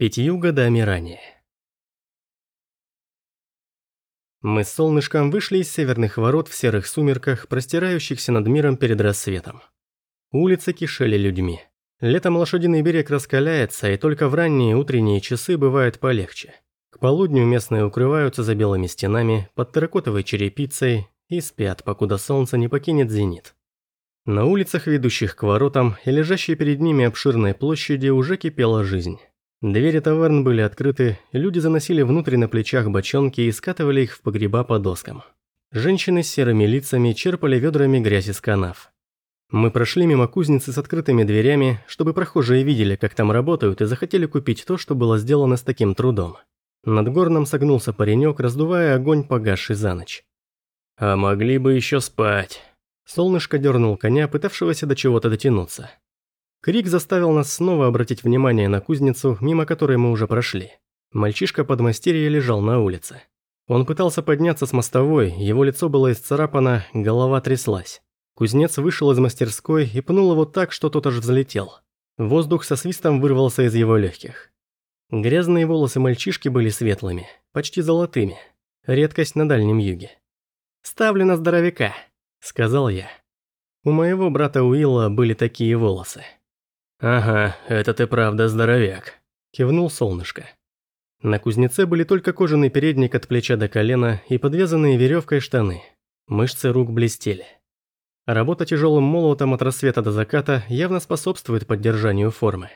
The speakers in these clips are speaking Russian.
пятью годами ранее. Мы с солнышком вышли из северных ворот в серых сумерках, простирающихся над миром перед рассветом. Улицы кишели людьми. Летом лошадиный берег раскаляется, и только в ранние утренние часы бывает полегче. К полудню местные укрываются за белыми стенами, под терракотовой черепицей и спят, покуда солнце не покинет зенит. На улицах, ведущих к воротам, и лежащей перед ними обширной площади уже кипела жизнь. Двери таверн были открыты, люди заносили внутрь на плечах бочонки и скатывали их в погреба по доскам. Женщины с серыми лицами черпали ведрами грязь из канав. Мы прошли мимо кузницы с открытыми дверями, чтобы прохожие видели, как там работают, и захотели купить то, что было сделано с таким трудом. Над горном согнулся паренек, раздувая огонь, погасший за ночь. «А могли бы еще спать». Солнышко дернул коня, пытавшегося до чего-то дотянуться. Крик заставил нас снова обратить внимание на кузницу, мимо которой мы уже прошли. Мальчишка подмастерья лежал на улице. Он пытался подняться с мостовой, его лицо было исцарапано, голова тряслась. Кузнец вышел из мастерской и пнул его так, что тот аж взлетел. Воздух со свистом вырвался из его легких. Грязные волосы мальчишки были светлыми, почти золотыми. Редкость на Дальнем Юге. «Ставлю на здоровяка», — сказал я. У моего брата Уилла были такие волосы. «Ага, это ты правда здоровяк», – кивнул солнышко. На кузнеце были только кожаный передник от плеча до колена и подвязанные веревкой штаны. Мышцы рук блестели. Работа тяжелым молотом от рассвета до заката явно способствует поддержанию формы.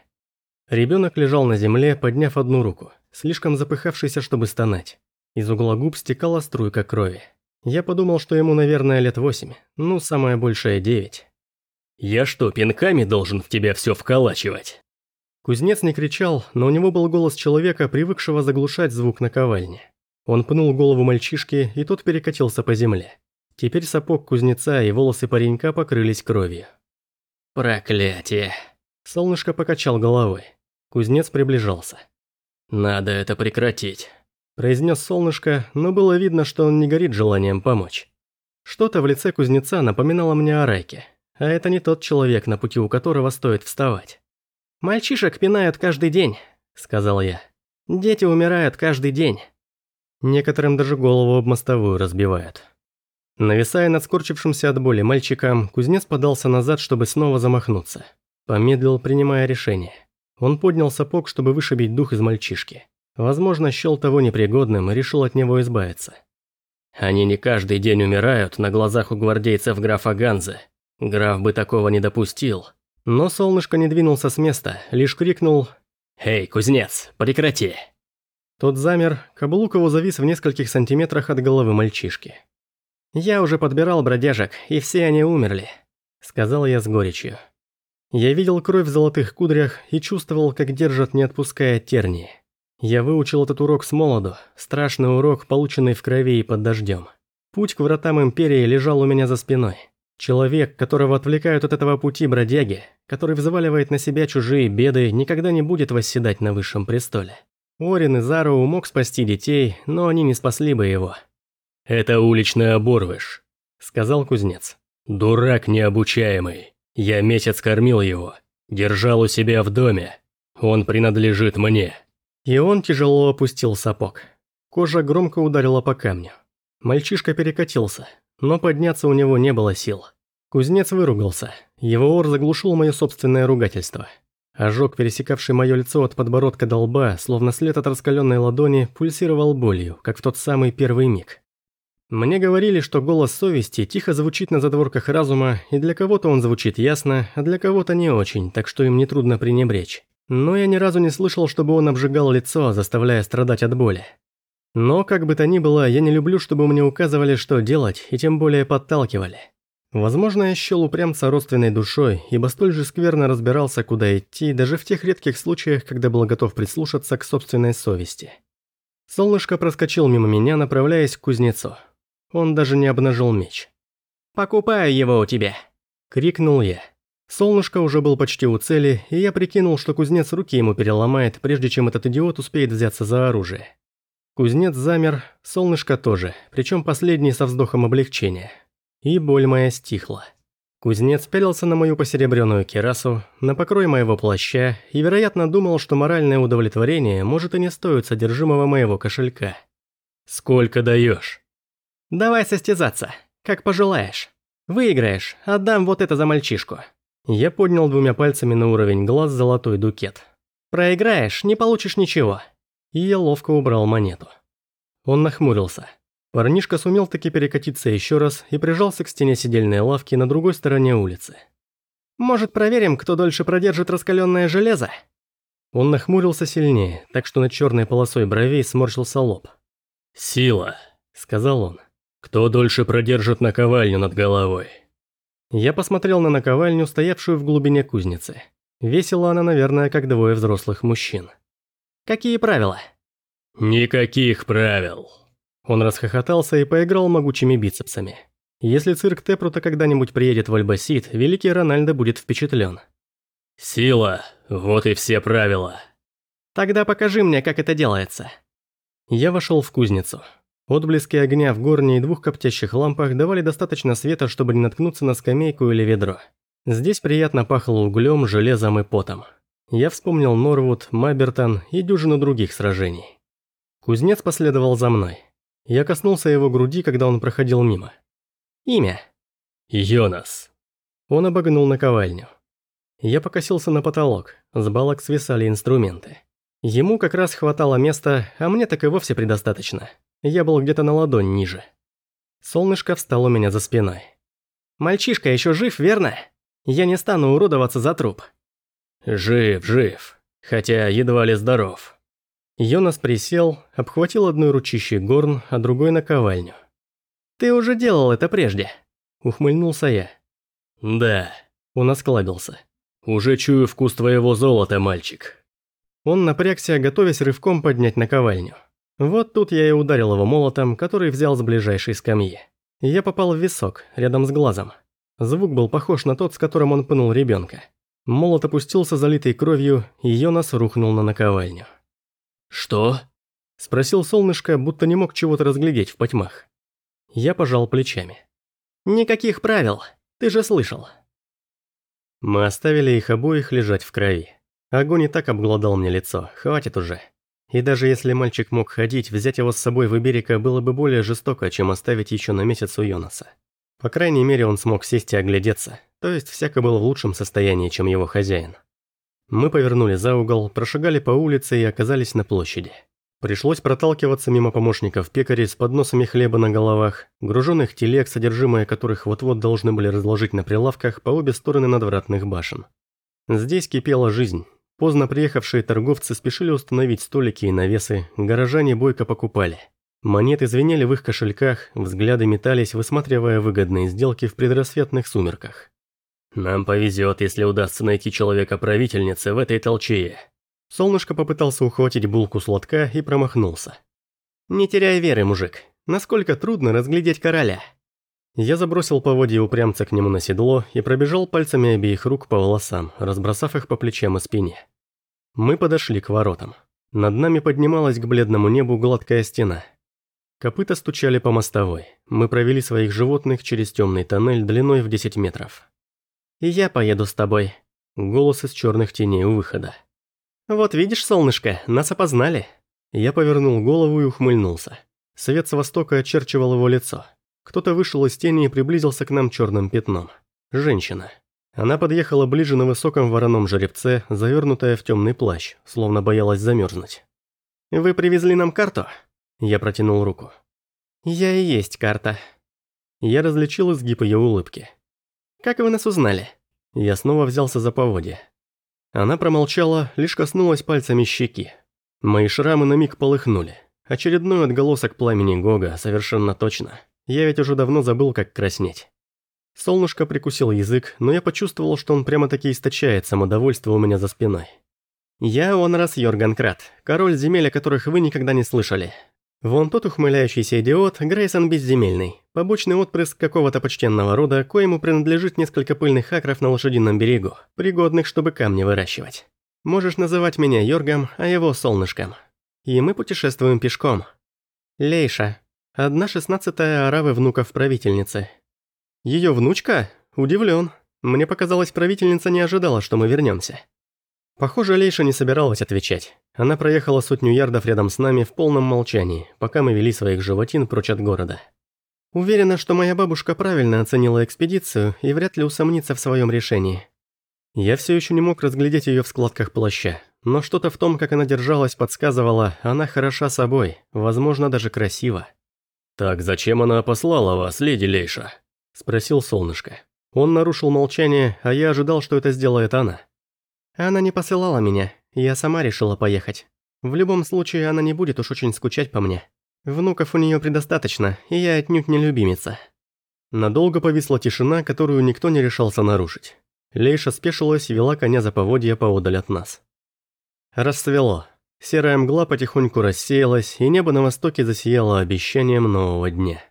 Ребенок лежал на земле, подняв одну руку, слишком запыхавшийся, чтобы стонать. Из угла губ стекала струйка крови. Я подумал, что ему, наверное, лет восемь, ну, самое большее девять. «Я что, пинками должен в тебя все вколачивать?» Кузнец не кричал, но у него был голос человека, привыкшего заглушать звук наковальни. Он пнул голову мальчишки, и тот перекатился по земле. Теперь сапог кузнеца и волосы паренька покрылись кровью. «Проклятие!» Солнышко покачал головой. Кузнец приближался. «Надо это прекратить», – произнес солнышко, но было видно, что он не горит желанием помочь. Что-то в лице кузнеца напоминало мне о Райке, а это не тот человек, на пути у которого стоит вставать. «Мальчишек пинают каждый день», — сказал я. «Дети умирают каждый день». Некоторым даже голову об мостовую разбивают. Нависая над скорчившимся от боли мальчиком, кузнец подался назад, чтобы снова замахнуться. Помедлил, принимая решение. Он поднял сапог, чтобы вышибить дух из мальчишки. Возможно, счел того непригодным и решил от него избавиться. «Они не каждый день умирают на глазах у гвардейцев графа Ганзы», Граф бы такого не допустил. Но солнышко не двинулся с места, лишь крикнул «Эй, кузнец, прекрати!». Тот замер, каблук его завис в нескольких сантиметрах от головы мальчишки. «Я уже подбирал бродяжек, и все они умерли», — сказал я с горечью. Я видел кровь в золотых кудрях и чувствовал, как держат, не отпуская тернии. Я выучил этот урок с молоду, страшный урок, полученный в крови и под дождем. Путь к вратам Империи лежал у меня за спиной. Человек, которого отвлекают от этого пути бродяги, который взваливает на себя чужие беды, никогда не будет восседать на высшем престоле. Орин и Зару мог спасти детей, но они не спасли бы его. «Это уличный оборвыш», — сказал кузнец. «Дурак необучаемый. Я месяц кормил его, держал у себя в доме. Он принадлежит мне». И он тяжело опустил сапог. Кожа громко ударила по камню. Мальчишка перекатился, но подняться у него не было сил. Кузнец выругался. Его ор заглушил мое собственное ругательство. Ожог, пересекавший мое лицо от подбородка до лба, словно след от раскаленной ладони, пульсировал болью, как в тот самый первый миг. Мне говорили, что голос совести тихо звучит на задворках разума, и для кого-то он звучит ясно, а для кого-то не очень, так что им нетрудно пренебречь. Но я ни разу не слышал, чтобы он обжигал лицо, заставляя страдать от боли. Но, как бы то ни было, я не люблю, чтобы мне указывали, что делать, и тем более подталкивали. Возможно, я счел упрямца родственной душой, ибо столь же скверно разбирался, куда идти, даже в тех редких случаях, когда был готов прислушаться к собственной совести. Солнышко проскочил мимо меня, направляясь к кузнецу. Он даже не обнажил меч. «Покупаю его у тебя!» – крикнул я. Солнышко уже был почти у цели, и я прикинул, что кузнец руки ему переломает, прежде чем этот идиот успеет взяться за оружие. Кузнец замер, солнышко тоже, причем последний со вздохом облегчения. И боль моя стихла. Кузнец пялился на мою посеребренную кирасу, на покрой моего плаща и, вероятно, думал, что моральное удовлетворение может и не стоит содержимого моего кошелька. «Сколько даешь?» «Давай состязаться, как пожелаешь. Выиграешь, отдам вот это за мальчишку». Я поднял двумя пальцами на уровень глаз золотой дукет. «Проиграешь, не получишь ничего». И я ловко убрал монету. Он нахмурился. Парнишка сумел таки перекатиться еще раз и прижался к стене сидельной лавки на другой стороне улицы. «Может, проверим, кто дольше продержит раскаленное железо?» Он нахмурился сильнее, так что над черной полосой бровей сморщился лоб. «Сила», — сказал он. «Кто дольше продержит наковальню над головой?» Я посмотрел на наковальню, стоявшую в глубине кузницы. Весила она, наверное, как двое взрослых мужчин. «Какие правила?» «Никаких правил», он расхохотался и поиграл могучими бицепсами. Если цирк Тепрута когда-нибудь приедет в Альбасид, великий Рональдо будет впечатлен. «Сила, вот и все правила». «Тогда покажи мне, как это делается». Я вошел в кузницу. Отблески огня в горне и двух коптящих лампах давали достаточно света, чтобы не наткнуться на скамейку или ведро. Здесь приятно пахло углем, железом и потом. Я вспомнил Норвуд, Мабертон и дюжину других сражений. Кузнец последовал за мной. Я коснулся его груди, когда он проходил мимо. Имя. Йонас. Он обогнул наковальню. Я покосился на потолок, с балок свисали инструменты. Ему как раз хватало места, а мне так и вовсе предостаточно. Я был где-то на ладонь ниже. Солнышко встало у меня за спиной. «Мальчишка еще жив, верно? Я не стану уродоваться за труп». «Жив, жив. Хотя едва ли здоров». Йонас присел, обхватил одной ручищей горн, а другой наковальню. «Ты уже делал это прежде», — ухмыльнулся я. «Да», — он осклабился. «Уже чую вкус твоего золота, мальчик». Он напрягся, готовясь рывком поднять наковальню. Вот тут я и ударил его молотом, который взял с ближайшей скамьи. Я попал в висок, рядом с глазом. Звук был похож на тот, с которым он пнул ребенка. Молот опустился залитой кровью, и Йонас рухнул на наковальню. «Что?» – спросил солнышко, будто не мог чего-то разглядеть в потьмах. Я пожал плечами. «Никаких правил, ты же слышал». Мы оставили их обоих лежать в крови. Огонь и так обглодал мне лицо, хватит уже. И даже если мальчик мог ходить, взять его с собой в Иберика было бы более жестоко, чем оставить еще на месяц у Йонаса. По крайней мере, он смог сесть и оглядеться, то есть всяко был в лучшем состоянии, чем его хозяин. Мы повернули за угол, прошагали по улице и оказались на площади. Пришлось проталкиваться мимо помощников пекарей с подносами хлеба на головах, груженных телег, содержимое которых вот-вот должны были разложить на прилавках по обе стороны надвратных башен. Здесь кипела жизнь. Поздно приехавшие торговцы спешили установить столики и навесы, горожане бойко покупали. Монеты звенели в их кошельках, взгляды метались, высматривая выгодные сделки в предрассветных сумерках. «Нам повезет, если удастся найти человека-правительницы в этой толчее». Солнышко попытался ухватить булку сладка и промахнулся. «Не теряй веры, мужик. Насколько трудно разглядеть короля». Я забросил поводья упрямца к нему на седло и пробежал пальцами обеих рук по волосам, разбросав их по плечам и спине. Мы подошли к воротам. Над нами поднималась к бледному небу гладкая стена. Копыта стучали по мостовой. Мы провели своих животных через темный тоннель длиной в 10 метров. Я поеду с тобой». Голос из черных теней у выхода. «Вот видишь, солнышко, нас опознали». Я повернул голову и ухмыльнулся. Свет с востока очерчивал его лицо. Кто-то вышел из тени и приблизился к нам черным пятном. Женщина. Она подъехала ближе на высоком вороном жеребце, завернутая в темный плащ, словно боялась замерзнуть. «Вы привезли нам карту?» Я протянул руку. «Я и есть карта». Я различил изгиб ее улыбки. «Как вы нас узнали?» Я снова взялся за поводья. Она промолчала, лишь коснулась пальцами щеки. Мои шрамы на миг полыхнули. Очередной отголосок пламени Гога, совершенно точно. Я ведь уже давно забыл, как краснеть. Солнышко прикусил язык, но я почувствовал, что он прямо-таки источает самодовольство у меня за спиной. «Я Онрас Йорганкрат, король земель, о которых вы никогда не слышали. Вон тот ухмыляющийся идиот Грейсон Безземельный, побочный отпрыск какого-то почтенного рода, коему принадлежит несколько пыльных акров на лошадином берегу, пригодных, чтобы камни выращивать. Можешь называть меня Йоргом, а его Солнышком. И мы путешествуем пешком. Лейша, одна шестнадцатая аравы внуков правительницы. Ее внучка? Удивлен. Мне показалось, правительница не ожидала, что мы вернемся. Похоже, Лейша не собиралась отвечать. Она проехала сотню ярдов рядом с нами в полном молчании, пока мы вели своих животин прочь от города. Уверена, что моя бабушка правильно оценила экспедицию и вряд ли усомнится в своем решении. Я все еще не мог разглядеть ее в складках плаща, но что-то в том, как она держалась, подсказывала, она хороша собой, возможно, даже красива. «Так зачем она послала вас, леди Лейша?» – спросил солнышко. Он нарушил молчание, а я ожидал, что это сделает она. Она не посылала меня, я сама решила поехать. В любом случае, она не будет уж очень скучать по мне. Внуков у нее предостаточно, и я отнюдь не любимица. Надолго повисла тишина, которую никто не решался нарушить. Лейша спешилась и вела коня за поводья поодаль от нас. Рассвело. Серая мгла потихоньку рассеялась, и небо на востоке засияло обещанием нового дня.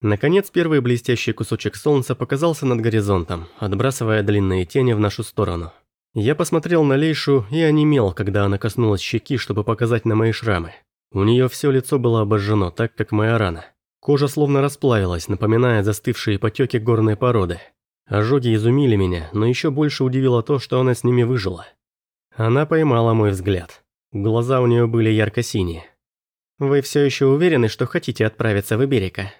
Наконец, первый блестящий кусочек солнца показался над горизонтом, отбрасывая длинные тени в нашу сторону. Я посмотрел на Лейшу и онемел, когда она коснулась щеки, чтобы показать на мои шрамы. У нее все лицо было обожжено, так как моя рана. Кожа словно расплавилась, напоминая застывшие потеки горной породы. Ожоги изумили меня, но еще больше удивило то, что она с ними выжила. Она поймала мой взгляд. Глаза у нее были ярко-синие. «Вы все еще уверены, что хотите отправиться в Иберика?»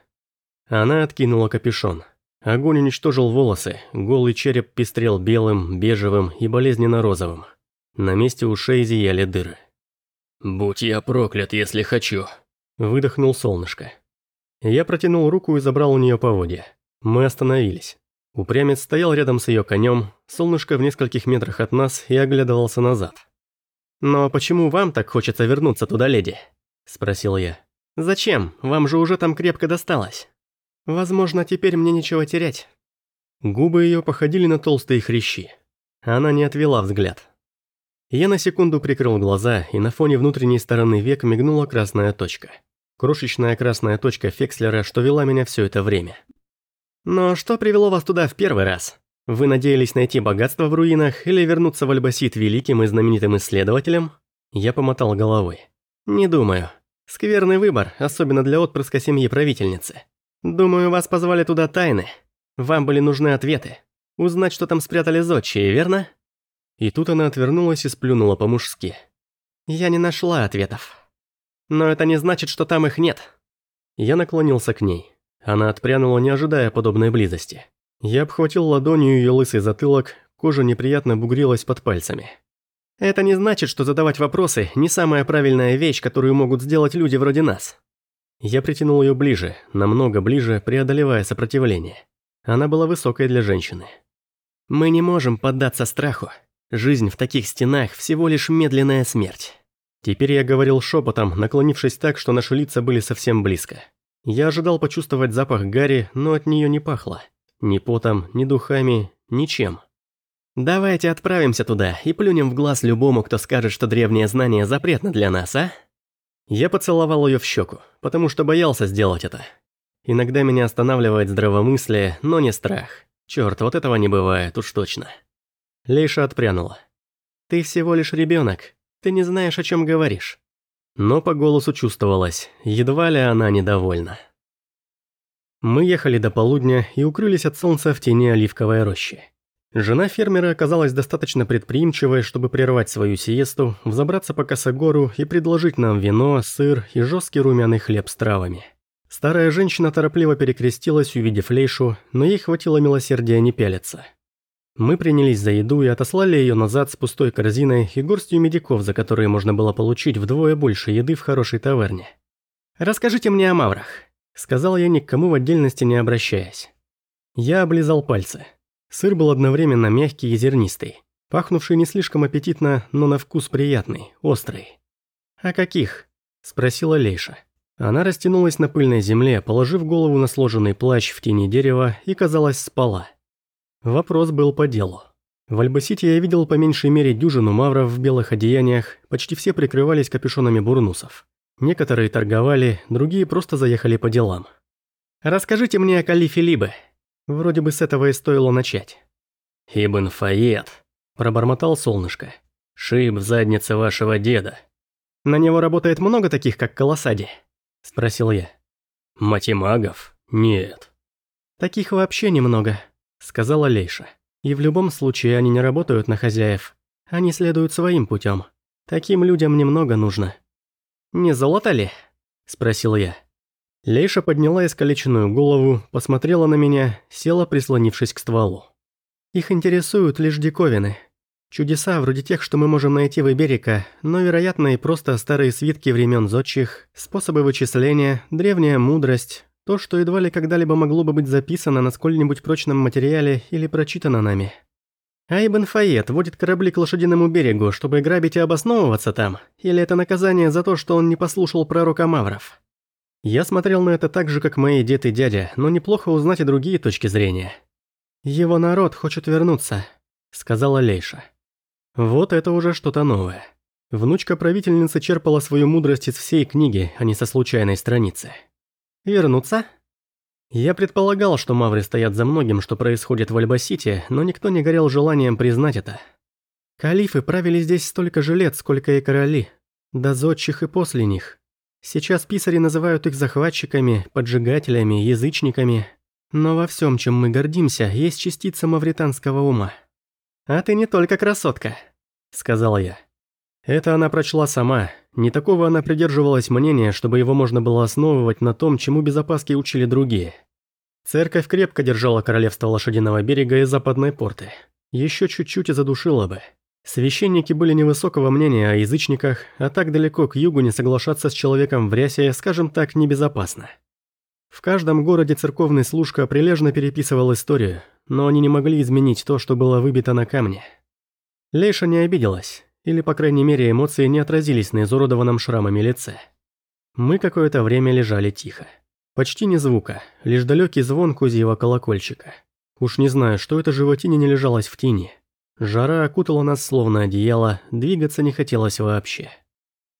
Она откинула капюшон. Огонь уничтожил волосы, голый череп пестрел белым, бежевым и болезненно-розовым. На месте ушей зияли дыры. «Будь я проклят, если хочу», – выдохнул солнышко. Я протянул руку и забрал у нее поводья. Мы остановились. Упрямец стоял рядом с ее конем, солнышко в нескольких метрах от нас и оглядывался назад. «Но почему вам так хочется вернуться туда, леди?» – спросил я. «Зачем? Вам же уже там крепко досталось». Возможно, теперь мне нечего терять. Губы ее походили на толстые хрящи. Она не отвела взгляд. Я на секунду прикрыл глаза, и на фоне внутренней стороны век мигнула красная точка. Крошечная красная точка Фекслера, что вела меня все это время. «Но что привело вас туда в первый раз? Вы надеялись найти богатство в руинах или вернуться в Альбасит великим и знаменитым исследователем?» Я помотал головой. «Не думаю. Скверный выбор, особенно для отпрыска семьи правительницы. Думаю, вас позвали туда тайны. Вам были нужны ответы. Узнать, что там спрятали зодчие, верно? И тут она отвернулась и сплюнула по-мужски. Я не нашла ответов. Но это не значит, что там их нет. Я наклонился к ней. Она отпрянула, не ожидая подобной близости. Я обхватил ладонью ее лысый затылок, кожа неприятно бугрилась под пальцами. Это не значит, что задавать вопросы – не самая правильная вещь, которую могут сделать люди вроде нас. Я притянул ее ближе, намного ближе, преодолевая сопротивление. Она была высокой для женщины. «Мы не можем поддаться страху. Жизнь в таких стенах всего лишь медленная смерть». Теперь я говорил шепотом, наклонившись так, что наши лица были совсем близко. Я ожидал почувствовать запах Гарри, но от нее не пахло. Ни потом, ни духами, ничем. «Давайте отправимся туда и плюнем в глаз любому, кто скажет, что древнее знание запретно для нас, а?» Я поцеловал ее в щеку, потому что боялся сделать это. Иногда меня останавливает здравомыслие, но не страх. Черт, вот этого не бывает, уж точно. Лейша отпрянула. «Ты всего лишь ребенок. Ты не знаешь, о чем говоришь». Но по голосу чувствовалось, едва ли она недовольна. Мы ехали до полудня и укрылись от солнца в тени оливковой рощи. Жена фермера оказалась достаточно предприимчивой, чтобы прервать свою сиесту, взобраться по косогору и предложить нам вино, сыр и жесткий румяный хлеб с травами. Старая женщина торопливо перекрестилась, увидев Лейшу, но ей хватило милосердия не пялиться. Мы принялись за еду и отослали ее назад с пустой корзиной и горстью медиков, за которые можно было получить вдвое больше еды в хорошей таверне. «Расскажите мне о маврах», — сказал я, ни к кому в отдельности не обращаясь. Я облизал пальцы. Сыр был одновременно мягкий и зернистый, пахнувший не слишком аппетитно, но на вкус приятный, острый. «А каких?» – спросила Лейша. Она растянулась на пыльной земле, положив голову на сложенный плащ в тени дерева и, казалось, спала. Вопрос был по делу. В Альбасите я видел по меньшей мере дюжину мавров в белых одеяниях, почти все прикрывались капюшонами бурнусов. Некоторые торговали, другие просто заехали по делам. «Расскажите мне о калифе Либе», Вроде бы с этого и стоило начать. «Ибн Фаед», – пробормотал солнышко. «Шип в заднице вашего деда». «На него работает много таких, как Колосади?» – спросил я. «Матемагов? Нет». «Таких вообще немного», – сказала Лейша. «И в любом случае они не работают на хозяев. Они следуют своим путем. Таким людям немного нужно». «Не золото ли?» – спросил я. Лейша подняла искалеченную голову, посмотрела на меня, села, прислонившись к стволу. «Их интересуют лишь диковины. Чудеса вроде тех, что мы можем найти в Иберика, но, вероятно, и просто старые свитки времен зодчих, способы вычисления, древняя мудрость, то, что едва ли когда-либо могло бы быть записано на сколь-нибудь прочном материале или прочитано нами. Айбен Файет водит корабли к лошадиному берегу, чтобы грабить и обосновываться там, или это наказание за то, что он не послушал пророка Мавров? Я смотрел на это так же, как мои дед и дядя, но неплохо узнать и другие точки зрения. «Его народ хочет вернуться», — сказала Лейша. Вот это уже что-то новое. Внучка правительницы черпала свою мудрость из всей книги, а не со случайной страницы. «Вернуться?» Я предполагал, что мавры стоят за многим, что происходит в Альбасите, но никто не горел желанием признать это. Калифы правили здесь столько же лет, сколько и короли, до зодчих и после них. Сейчас писари называют их захватчиками, поджигателями, язычниками. Но во всем, чем мы гордимся, есть частица мавританского ума. «А ты не только красотка», — сказал я. Это она прочла сама. Не такого она придерживалась мнения, чтобы его можно было основывать на том, чему без опаски учили другие. Церковь крепко держала королевство Лошадиного берега и западной порты. Еще чуть-чуть и задушила бы. Священники были невысокого мнения о язычниках, а так далеко к югу не соглашаться с человеком в рясе, скажем так, небезопасно. В каждом городе церковный служка прилежно переписывал историю, но они не могли изменить то, что было выбито на камне. Лейша не обиделась, или, по крайней мере, эмоции не отразились на изуродованном шрамами лице. Мы какое-то время лежали тихо. Почти ни звука, лишь далекий звон кузьего колокольчика. Уж не знаю, что это животине не лежалось в тени. Жара окутала нас словно одеяло, двигаться не хотелось вообще.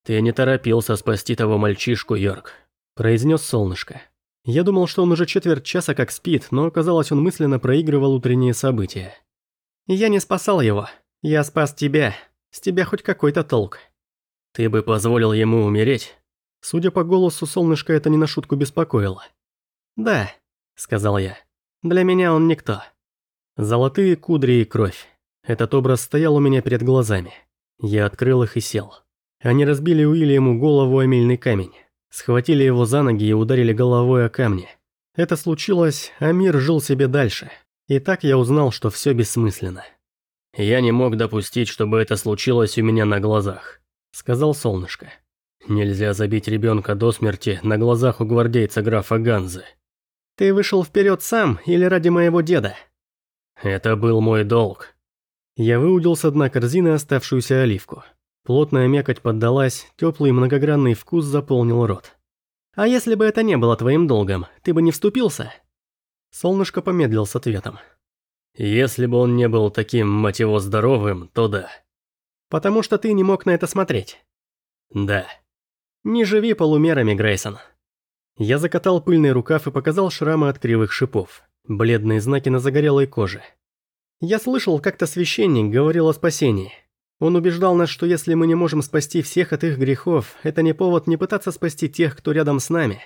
«Ты не торопился спасти того мальчишку, Йорк», – произнес солнышко. Я думал, что он уже четверть часа как спит, но оказалось, он мысленно проигрывал утренние события. «Я не спасал его. Я спас тебя. С тебя хоть какой-то толк». «Ты бы позволил ему умереть?» Судя по голосу, солнышко это не на шутку беспокоило. «Да», – сказал я. «Для меня он никто». Золотые кудри и кровь. Этот образ стоял у меня перед глазами. Я открыл их и сел. Они разбили Уильяму голову о мельный камень. Схватили его за ноги и ударили головой о камни. Это случилось, а мир жил себе дальше. И так я узнал, что все бессмысленно. «Я не мог допустить, чтобы это случилось у меня на глазах», — сказал солнышко. «Нельзя забить ребенка до смерти на глазах у гвардейца графа Ганзы». «Ты вышел вперед сам или ради моего деда?» «Это был мой долг», я выудил с дна корзины оставшуюся оливку. Плотная мякоть поддалась, теплый многогранный вкус заполнил рот. «А если бы это не было твоим долгом, ты бы не вступился?» Солнышко помедлил с ответом. «Если бы он не был таким, мать его, здоровым, то да». «Потому что ты не мог на это смотреть?» «Да». «Не живи полумерами, Грейсон». Я закатал пыльный рукав и показал шрамы от кривых шипов, бледные знаки на загорелой коже. Я слышал, как-то священник говорил о спасении. Он убеждал нас, что если мы не можем спасти всех от их грехов, это не повод не пытаться спасти тех, кто рядом с нами.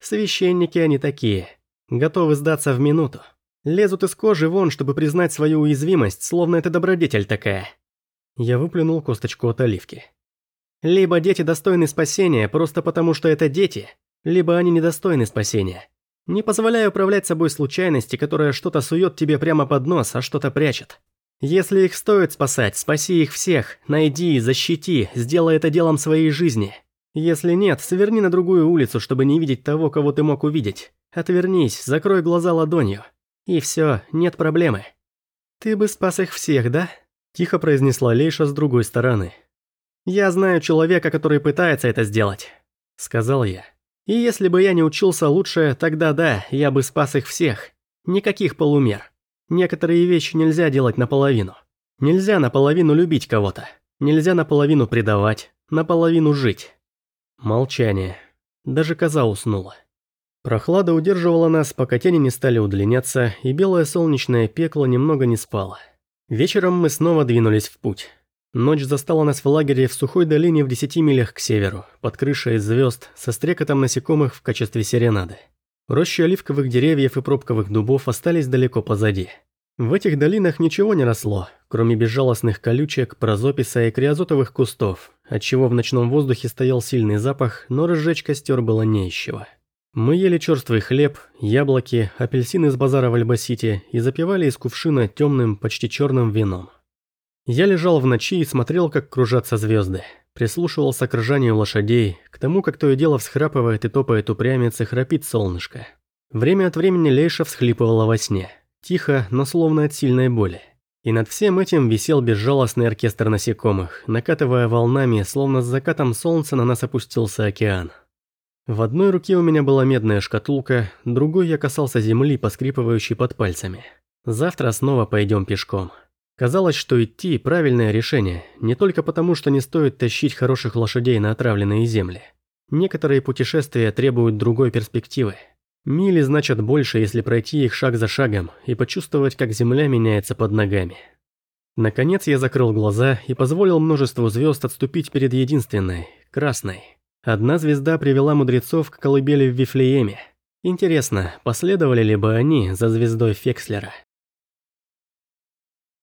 Священники они такие. Готовы сдаться в минуту. Лезут из кожи вон, чтобы признать свою уязвимость, словно это добродетель такая. Я выплюнул косточку от оливки. Либо дети достойны спасения просто потому, что это дети, либо они недостойны спасения. Не позволяй управлять собой случайности, которая что-то сует тебе прямо под нос, а что-то прячет. Если их стоит спасать, спаси их всех, найди, защити, сделай это делом своей жизни. Если нет, сверни на другую улицу, чтобы не видеть того, кого ты мог увидеть. Отвернись, закрой глаза ладонью. И все, нет проблемы. Ты бы спас их всех, да? Тихо произнесла Лейша с другой стороны. «Я знаю человека, который пытается это сделать», — сказал я. И если бы я не учился лучше, тогда да, я бы спас их всех. Никаких полумер. Некоторые вещи нельзя делать наполовину. Нельзя наполовину любить кого-то. Нельзя наполовину предавать, наполовину жить. Молчание. Даже коза уснула. Прохлада удерживала нас, пока тени не стали удлиняться, и белое солнечное пекло немного не спало. Вечером мы снова двинулись в путь. Ночь застала нас в лагере в сухой долине в десяти милях к северу, под крышей звезд, со стрекотом насекомых в качестве серенады. Рощи оливковых деревьев и пробковых дубов остались далеко позади. В этих долинах ничего не росло, кроме безжалостных колючек, прозописа и криозотовых кустов, отчего в ночном воздухе стоял сильный запах, но разжечь костер было не. Мы ели черствый хлеб, яблоки, апельсины с базара в Альбасите и запивали из кувшина темным, почти черным вином. Я лежал в ночи и смотрел, как кружатся звезды. Прислушивался к ржанию лошадей, к тому, как то и дело всхрапывает и топает упрямец и храпит солнышко. Время от времени Лейша всхлипывала во сне. Тихо, но словно от сильной боли. И над всем этим висел безжалостный оркестр насекомых, накатывая волнами, словно с закатом солнца на нас опустился океан. В одной руке у меня была медная шкатулка, другой я касался земли, поскрипывающей под пальцами. Завтра снова пойдем пешком. Казалось, что идти – правильное решение, не только потому, что не стоит тащить хороших лошадей на отравленные земли. Некоторые путешествия требуют другой перспективы. Мили значат больше, если пройти их шаг за шагом и почувствовать, как земля меняется под ногами. Наконец я закрыл глаза и позволил множеству звезд отступить перед единственной, красной. Одна звезда привела мудрецов к колыбели в Вифлееме. Интересно, последовали ли бы они за звездой Фекслера?